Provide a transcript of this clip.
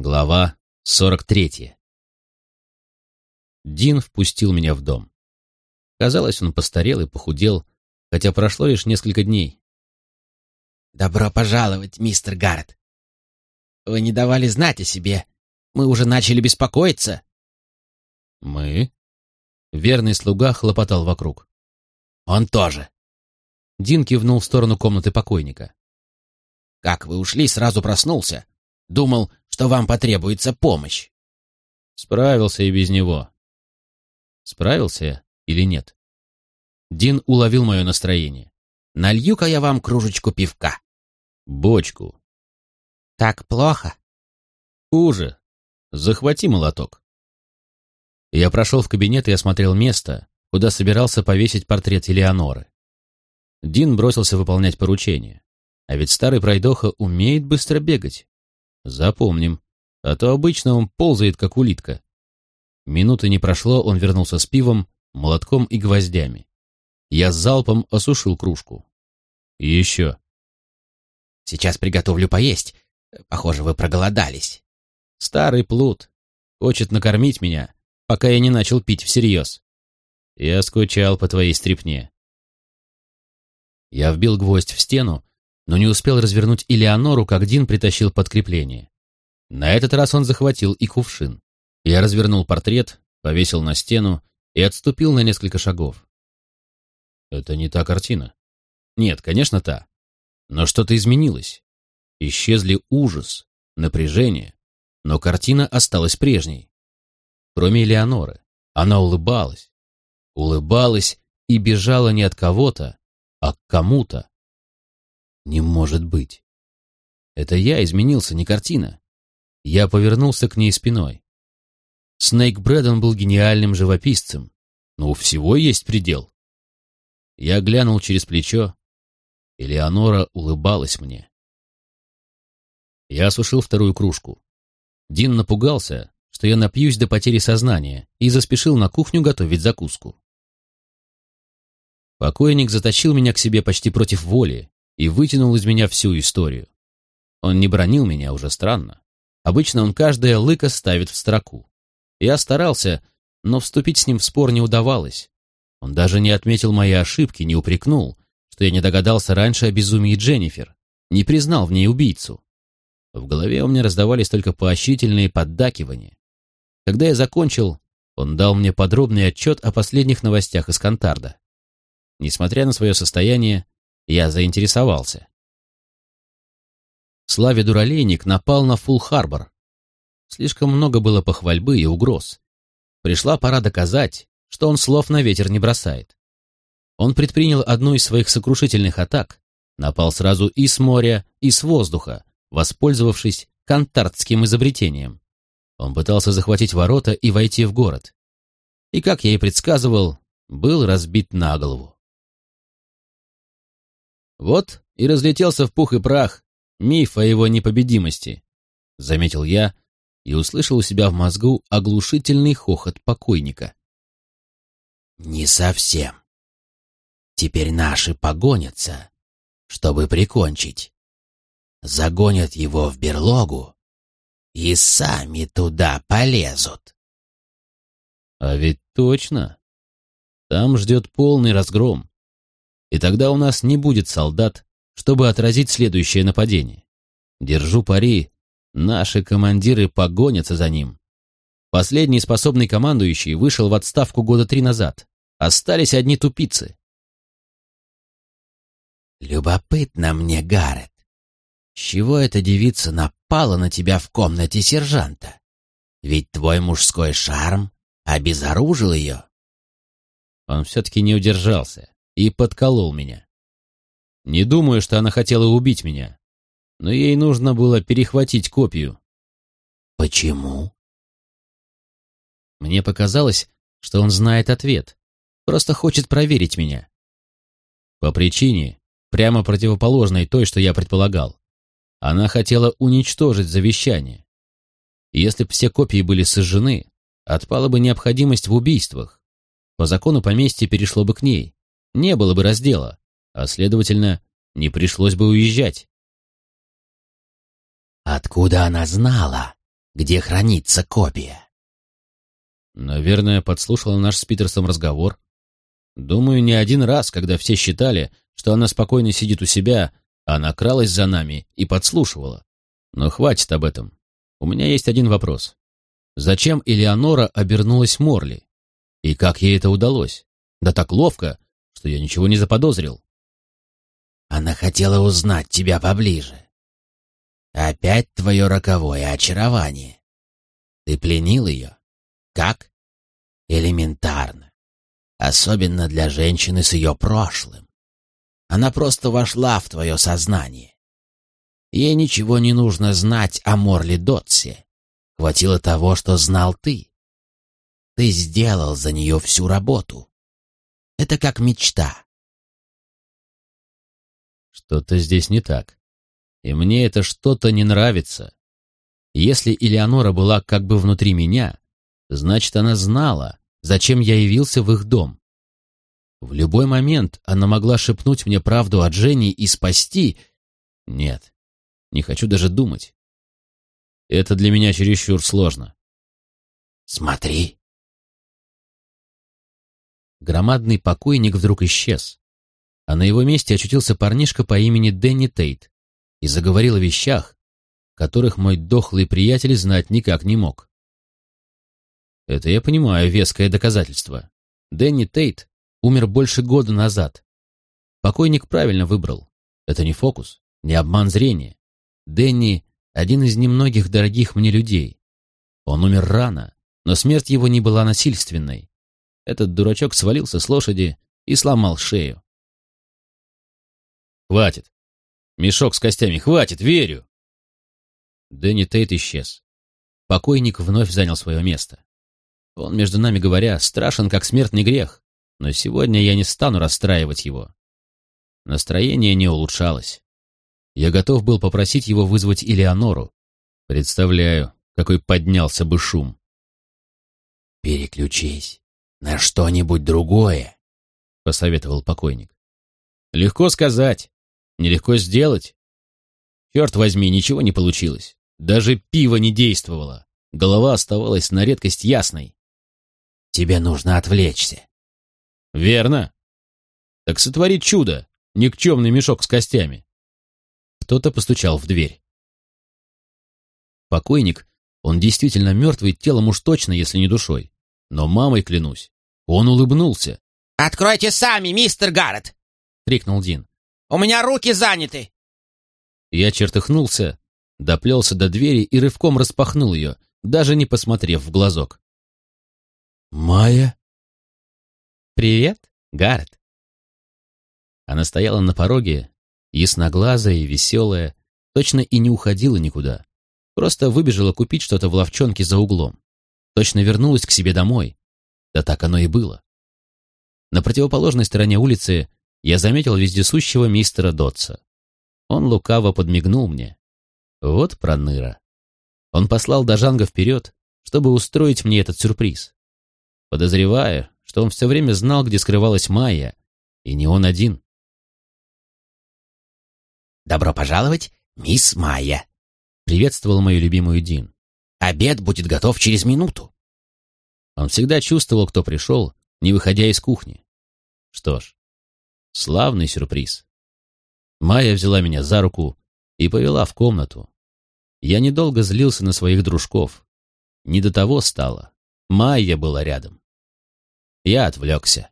Глава 43. Дин впустил меня в дом. Казалось, он постарел и похудел, хотя прошло лишь несколько дней. «Добро пожаловать, мистер Гаррет. Вы не давали знать о себе. Мы уже начали беспокоиться». «Мы?» Верный слуга хлопотал вокруг. «Он тоже». Дин кивнул в сторону комнаты покойника. «Как вы ушли, сразу проснулся. Думал, что вам потребуется помощь. Справился и без него. Справился я или нет? Дин уловил мое настроение. Налью-ка я вам кружечку пивка. Бочку. Так плохо? Хуже. Захвати молоток. Я прошел в кабинет и осмотрел место, куда собирался повесить портрет Элеоноры. Дин бросился выполнять поручение. А ведь старый пройдоха умеет быстро бегать. Запомним. А то обычно он ползает, как улитка. Минуты не прошло, он вернулся с пивом, молотком и гвоздями. Я с залпом осушил кружку. И еще. Сейчас приготовлю поесть. Похоже, вы проголодались. Старый плут. Хочет накормить меня, пока я не начал пить всерьез. Я скучал по твоей стрипне. Я вбил гвоздь в стену, но не успел развернуть Элеонору, как Дин притащил подкрепление. На этот раз он захватил и кувшин. Я развернул портрет, повесил на стену и отступил на несколько шагов. Это не та картина. Нет, конечно, та. Но что-то изменилось. Исчезли ужас, напряжение, но картина осталась прежней. Кроме Элеоноры, она улыбалась. Улыбалась и бежала не от кого-то, а к кому-то. Не может быть. Это я изменился, не картина. Я повернулся к ней спиной. Снейк Брэдон был гениальным живописцем, но у всего есть предел. Я глянул через плечо. Элеонора улыбалась мне. Я осушил вторую кружку. Дин напугался, что я напьюсь до потери сознания, и заспешил на кухню готовить закуску. Покойник затащил меня к себе почти против воли, и вытянул из меня всю историю. Он не бронил меня, уже странно. Обычно он каждое лыко ставит в строку. Я старался, но вступить с ним в спор не удавалось. Он даже не отметил мои ошибки, не упрекнул, что я не догадался раньше о безумии Дженнифер, не признал в ней убийцу. В голове у меня раздавались только поощрительные поддакивания. Когда я закончил, он дал мне подробный отчет о последних новостях из Кантарда. Несмотря на свое состояние, я заинтересовался. Славе Дуралейник напал на Фулл-Харбор. Слишком много было похвальбы и угроз. Пришла пора доказать, что он слов на ветер не бросает. Он предпринял одну из своих сокрушительных атак, напал сразу и с моря, и с воздуха, воспользовавшись кантартским изобретением. Он пытался захватить ворота и войти в город. И, как я и предсказывал, был разбит на голову. Вот и разлетелся в пух и прах миф о его непобедимости, заметил я и услышал у себя в мозгу оглушительный хохот покойника. Не совсем. Теперь наши погонятся, чтобы прикончить. Загонят его в берлогу и сами туда полезут. А ведь точно. Там ждет полный разгром и тогда у нас не будет солдат, чтобы отразить следующее нападение. Держу пари, наши командиры погонятся за ним. Последний способный командующий вышел в отставку года три назад. Остались одни тупицы. Любопытно мне, Гаррет. С чего эта девица напала на тебя в комнате сержанта? Ведь твой мужской шарм обезоружил ее. Он все-таки не удержался и подколол меня. Не думаю, что она хотела убить меня, но ей нужно было перехватить копию. Почему? Мне показалось, что он знает ответ, просто хочет проверить меня. По причине, прямо противоположной той, что я предполагал. Она хотела уничтожить завещание. Если бы все копии были сожжены, отпала бы необходимость в убийствах. По закону поместье перешло бы к ней, не было бы раздела, а, следовательно, не пришлось бы уезжать. Откуда она знала, где хранится копия. Наверное, подслушала наш с Питерсом разговор. Думаю, не один раз, когда все считали, что она спокойно сидит у себя, она кралась за нами и подслушивала. Но хватит об этом. У меня есть один вопрос. Зачем Элеонора обернулась Морли? И как ей это удалось? Да так ловко, что я ничего не заподозрил. Она хотела узнать тебя поближе. Опять твое роковое очарование. Ты пленил ее? Как? Элементарно. Особенно для женщины с ее прошлым. Она просто вошла в твое сознание. Ей ничего не нужно знать о Морли Дотсе. Хватило того, что знал ты. Ты сделал за нее всю работу. Это как мечта. Что-то здесь не так. И мне это что-то не нравится. Если Элеонора была как бы внутри меня, значит, она знала, зачем я явился в их дом. В любой момент она могла шепнуть мне правду о Дженни и спасти... Нет, не хочу даже думать. Это для меня чересчур сложно. Смотри. Громадный покойник вдруг исчез, а на его месте очутился парнишка по имени Дэнни Тейт и заговорил о вещах, которых мой дохлый приятель знать никак не мог. Это я понимаю, веское доказательство. Дэнни Тейт умер больше года назад. Покойник правильно выбрал. Это не фокус, не обман зрения. Дэнни — один из немногих дорогих мне людей. Он умер рано, но смерть его не была насильственной. Этот дурачок свалился с лошади и сломал шею. «Хватит! Мешок с костями, хватит, верю!» Дэнни Тейт исчез. Покойник вновь занял свое место. Он, между нами говоря, страшен, как смертный грех но сегодня я не стану расстраивать его. Настроение не улучшалось. Я готов был попросить его вызвать Илеонору. Представляю, какой поднялся бы шум. «Переключись на что-нибудь другое», — посоветовал покойник. «Легко сказать, нелегко сделать. Черт возьми, ничего не получилось. Даже пиво не действовало. Голова оставалась на редкость ясной. Тебе нужно отвлечься. Верно. Так сотвори чудо, никчемный мешок с костями. Кто-то постучал в дверь. Покойник, он действительно мертвый, телом уж точно, если не душой. Но мамой клянусь, он улыбнулся. «Откройте сами, мистер Гаррет!» — крикнул Дин. «У меня руки заняты!» Я чертыхнулся, доплелся до двери и рывком распахнул ее, даже не посмотрев в глазок. «Майя?» «Привет, Гаррет!» Она стояла на пороге, ясноглазая и веселая, точно и не уходила никуда. Просто выбежала купить что-то в ловчонке за углом. Точно вернулась к себе домой. Да так оно и было. На противоположной стороне улицы я заметил вездесущего мистера Дотса. Он лукаво подмигнул мне. Вот проныра. Он послал Дажанга вперед, чтобы устроить мне этот сюрприз. Подозревая, что он все время знал, где скрывалась Майя, и не он один. «Добро пожаловать, мисс Майя!» — приветствовал мою любимую Дин. «Обед будет готов через минуту». Он всегда чувствовал, кто пришел, не выходя из кухни. Что ж, славный сюрприз. Майя взяла меня за руку и повела в комнату. Я недолго злился на своих дружков. Не до того стало. Майя была рядом. Я отвлекся.